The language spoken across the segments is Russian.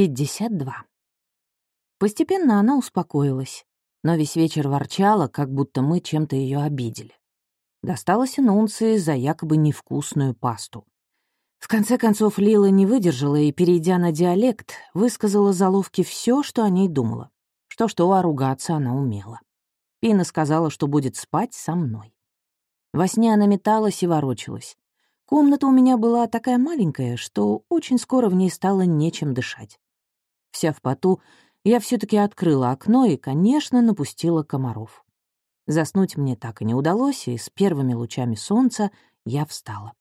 52. Постепенно она успокоилась, но весь вечер ворчала, как будто мы чем-то ее обидели. Досталось Нунции за якобы невкусную пасту. В конце концов, Лила не выдержала и, перейдя на диалект, высказала заловке все, что о ней думала. Что-что, а ругаться она умела. Пина сказала, что будет спать со мной. Во сне она металась и ворочалась. Комната у меня была такая маленькая, что очень скоро в ней стало нечем дышать. Вся в поту, я все таки открыла окно и, конечно, напустила комаров. Заснуть мне так и не удалось, и с первыми лучами солнца я встала.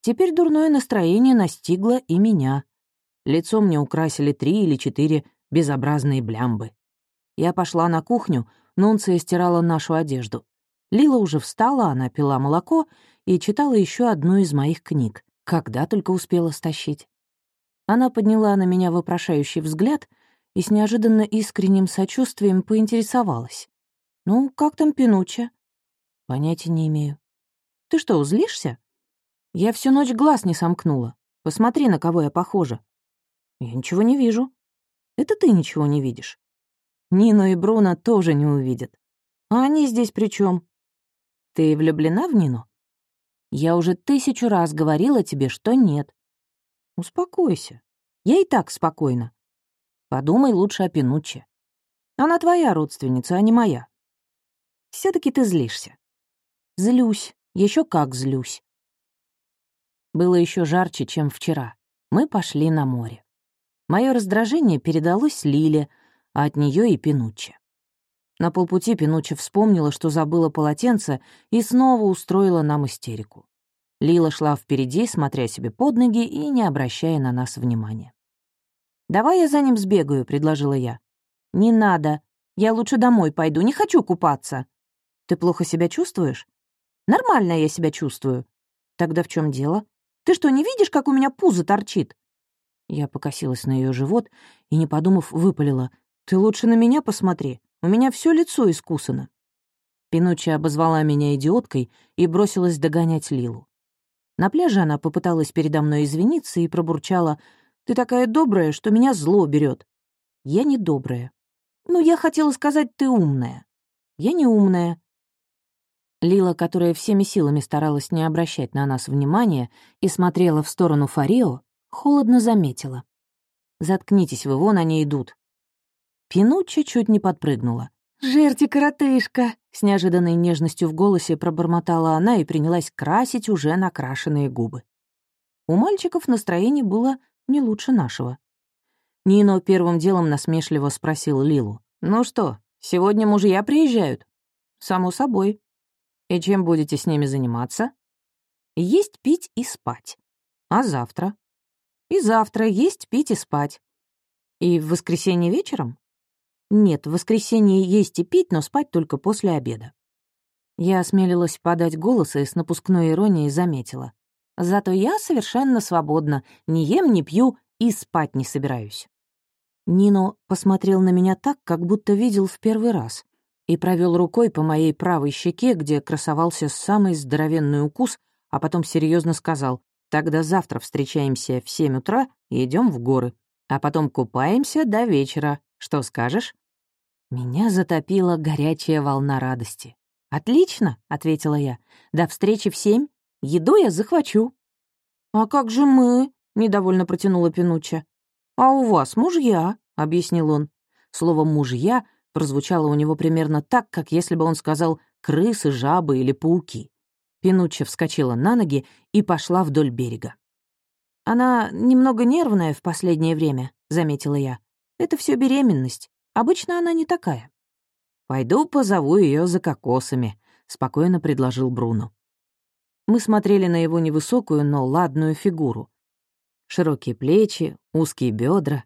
Теперь дурное настроение настигло и меня. Лицо мне украсили три или четыре безобразные блямбы. Я пошла на кухню, Нунция стирала нашу одежду. Лила уже встала, она пила молоко и читала еще одну из моих книг, когда только успела стащить. Она подняла на меня вопрошающий взгляд — и с неожиданно искренним сочувствием поинтересовалась. «Ну, как там Пинуча?» «Понятия не имею». «Ты что, злишься?» «Я всю ночь глаз не сомкнула. Посмотри, на кого я похожа». «Я ничего не вижу». «Это ты ничего не видишь». Нину и Бруно тоже не увидят. А они здесь при чем? Ты влюблена в Нину? Я уже тысячу раз говорила тебе, что нет. Успокойся. Я и так спокойна. Подумай лучше о Пинучче. Она твоя родственница, а не моя. все таки ты злишься. Злюсь, еще как злюсь. Было еще жарче, чем вчера. Мы пошли на море. Мое раздражение передалось Лиле, а от нее и Пинучче. На полпути Пинучче вспомнила, что забыла полотенце, и снова устроила нам истерику. Лила шла впереди, смотря себе под ноги и не обращая на нас внимания. «Давай я за ним сбегаю», — предложила я. «Не надо. Я лучше домой пойду. Не хочу купаться». «Ты плохо себя чувствуешь?» «Нормально я себя чувствую». «Тогда в чем дело? Ты что, не видишь, как у меня пузо торчит?» Я покосилась на ее живот и, не подумав, выпалила. «Ты лучше на меня посмотри. У меня все лицо искусано». Пинуччи обозвала меня идиоткой и бросилась догонять Лилу. На пляже она попыталась передо мной извиниться и пробурчала — ты такая добрая, что меня зло берет. Я не добрая. Ну, я хотела сказать, ты умная. Я не умная. Лила, которая всеми силами старалась не обращать на нас внимания и смотрела в сторону Фарио, холодно заметила. «Заткнитесь вы, вон они идут». Пинуччи чуть не подпрыгнула. «Жерти, коротышка!» — с неожиданной нежностью в голосе пробормотала она и принялась красить уже накрашенные губы. У мальчиков настроение было не лучше нашего. Нино первым делом насмешливо спросил Лилу. «Ну что, сегодня мужья приезжают?» «Само собой. И чем будете с ними заниматься?» «Есть, пить и спать. А завтра?» «И завтра есть, пить и спать. И в воскресенье вечером?» «Нет, в воскресенье есть и пить, но спать только после обеда». Я осмелилась подать голос и с напускной иронией заметила. Зато я совершенно свободна, не ем, не пью и спать не собираюсь. Нино посмотрел на меня так, как будто видел в первый раз, и провел рукой по моей правой щеке, где красовался самый здоровенный укус, а потом серьезно сказал, «Тогда завтра встречаемся в семь утра и идем в горы, а потом купаемся до вечера. Что скажешь?» Меня затопила горячая волна радости. «Отлично», — ответила я. «До встречи в семь Еду я захвачу». «А как же мы?» — недовольно протянула Пинучча. «А у вас мужья», — объяснил он. Слово «мужья» прозвучало у него примерно так, как если бы он сказал «крысы, жабы или пауки». Пинучча вскочила на ноги и пошла вдоль берега. «Она немного нервная в последнее время», — заметила я. «Это все беременность. Обычно она не такая». «Пойду позову ее за кокосами», — спокойно предложил Бруно. Мы смотрели на его невысокую, но ладную фигуру. Широкие плечи, узкие бедра.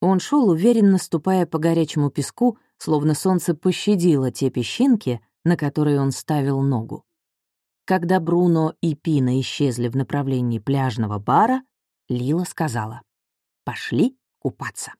Он шел уверенно ступая по горячему песку, словно солнце пощадило те песчинки, на которые он ставил ногу. Когда Бруно и Пина исчезли в направлении пляжного бара, Лила сказала «Пошли купаться».